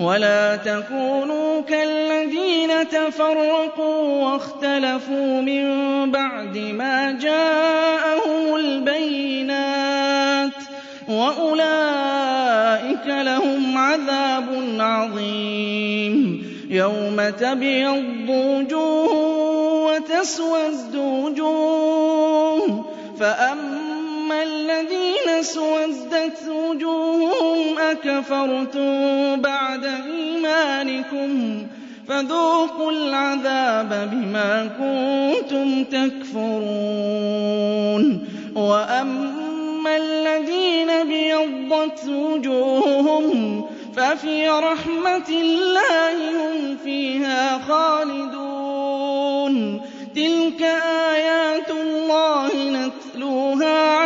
ولا تكونوا كالذين تفرقوا واختلفوا من بعد ما جاءهم البينات وأولئك لهم عذاب عظيم يوم تبيض وجوه وتسوز وجوه فأما أما الَّذِينَ سُوَدَّتْ وُجُوهُهُمْ أَكَفَرْتُمْ بَعْدَ إِيمَانِكُمْ فَذُوقُوا الْعَذَابَ بِمَا كُنتُمْ تَكْفُرُونَ وَأَمَّا الَّذِينَ بيضت وُجُوهُهُمْ فَفِي رَحْمَةِ اللَّهِ هُمْ فِيهَا خَالِدُونَ تِلْكَ آيَاتُ اللَّهِ نَتْلُوهَا